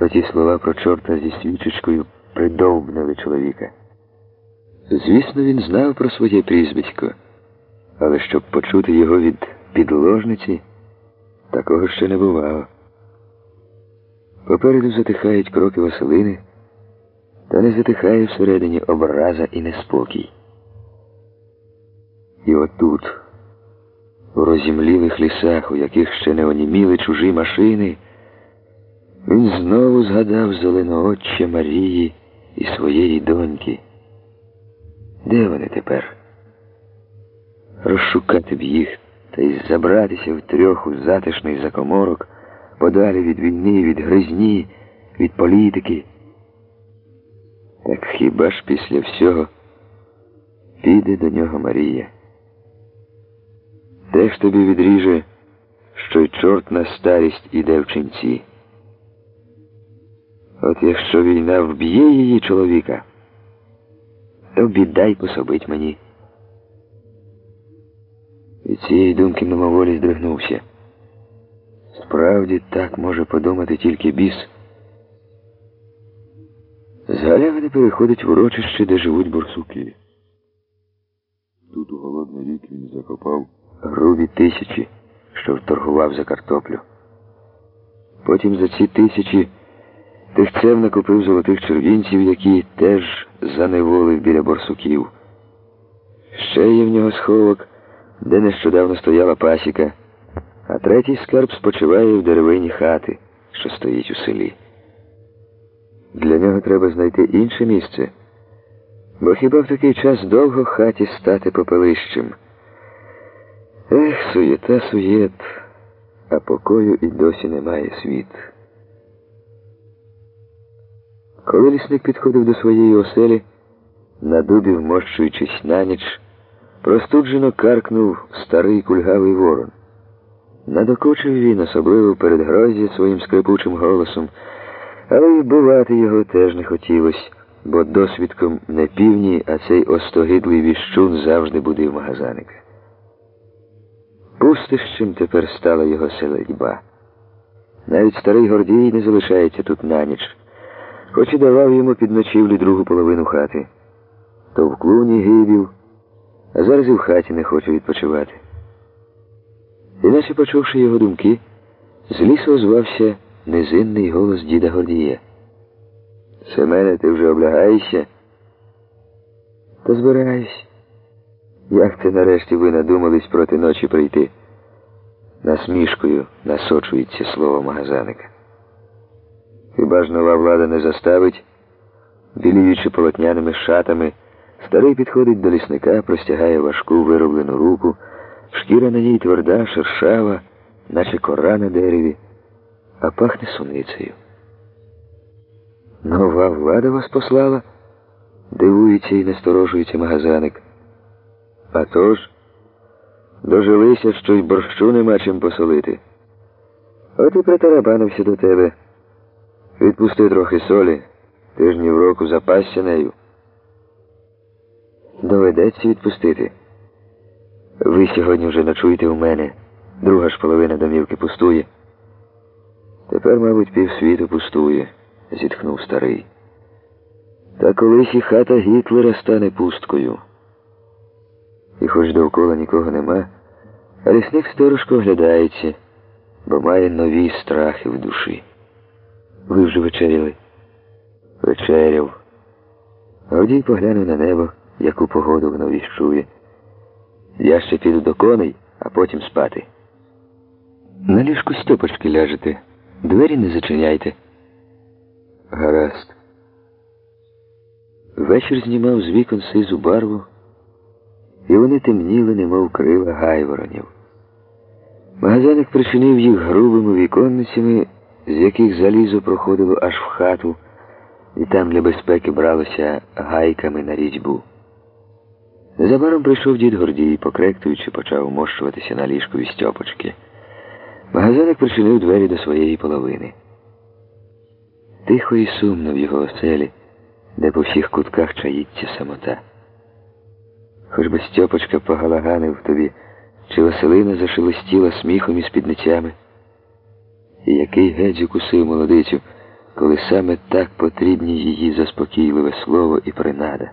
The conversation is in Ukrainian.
Оті слова про чорта зі свічечкою придовбнили чоловіка. Звісно, він знав про своє прізвисько, але щоб почути його від підложниці, такого ще не бувало. Попереду затихають кроки Василини, та не затихає всередині образа і неспокій. І отут, у розімлілих лісах, у яких ще не оніміли чужі машини, він знову згадав зеленооччя Марії і своєї доньки. Де вони тепер? Розшукати б їх та й забратися втрьох у затишний закоморок, подалі від війни, від гризні, від політики. Так хіба ж після всього піде до нього Марія? Де ж тобі відріже, що й чорт на старість іде в ченці? От якщо війна вб'є її чоловіка, то бідай пособить мені. Від цієї думки мимоволі здригнувся. Справді так може подумати тільки біс. З галявини переходить в урочище, де живуть бурсуки. Тут у голодний рік він закопав грубі тисячі, що вторгував за картоплю. Потім за ці тисячі тихцем накупив золотих червінців, які теж заневолив біля борсуків. Ще є в нього сховок, де нещодавно стояла пасіка, а третій скарб спочиває в деревині хати, що стоїть у селі. Для нього треба знайти інше місце, бо хіба в такий час довго хаті стати попелищем? Ех, суєта суєт, а покою і досі немає світ. Коли лісник підходив до своєї оселі, на дубі, вмощуючись на ніч, простуджено каркнув старий кульгавий ворон. Надокучив він, особливо перед грозі своїм скрипучим голосом, але й вбивати його теж не хотілося, бо досвідком не півні, а цей остогидлий віщун завжди будив магазаник. Пустищем тепер стала його селедьба. Навіть старий Гордій не залишається тут на ніч, хоч і давав йому під ночівлі другу половину хати. То в клуні гибів, а зараз і в хаті не хоче відпочивати. Іначе, почувши його думки, з лісу озвався низинний голос діда Гордія. Семене, ти вже облягаєшся? Та збираюсь. Як це нарешті ви надумались проти ночі прийти? Насмішкою насочується слово магазаника. Хіба ж нова влада не заставить, біліючи полотняними шатами, старий підходить до лісника, простягає важку вироблену руку, шкіра на ній тверда, шершава, наче кора на дереві, а пахне суницею. Нова влада вас послала, дивується і насторожується магазаник. А тож, дожилися, що й борщу нема чим посолити. От і притарабанився до тебе. Відпусти трохи солі, ти ж року запасся нею. Доведеться відпустити. Ви сьогодні вже ночуєте у мене, друга ж половина домівки пустує. Тепер, мабуть, півсвіту пустує, зітхнув старий. Та колись і хата Гітлера стане пусткою. І хоч довкола нікого нема, а лісник сторожко оглядається, бо має нові страхи в душі. Вже вечеряли? Вечеряв. Гордій поглянув на небо, яку погоду воно віщує. Я ще піду до коней, а потім спати. На ліжку стьопочки ляжете, двері не зачиняйте. Гаразд. Вечір знімав з вікон сизу барву, і вони темніли, немов крила гайворонів. Магазаник причинив їх грубими віконницями, з яких залізо проходило аж в хату, і там для безпеки бралося гайками на річбу. Незабаром прийшов дід Гордій, покректуючи, почав вмощуватися на ліжкові стьопочки. Магазаник причинив двері до своєї половини. Тихо і сумно в його оселі, де по всіх кутках чаїться самота. Хоч би Стьопочка погалаганив тобі, чи Василина зашелестіла сміхом і спідницями. І який геть укусив молодицю, коли саме так потрібні її заспокійливе слово і принада.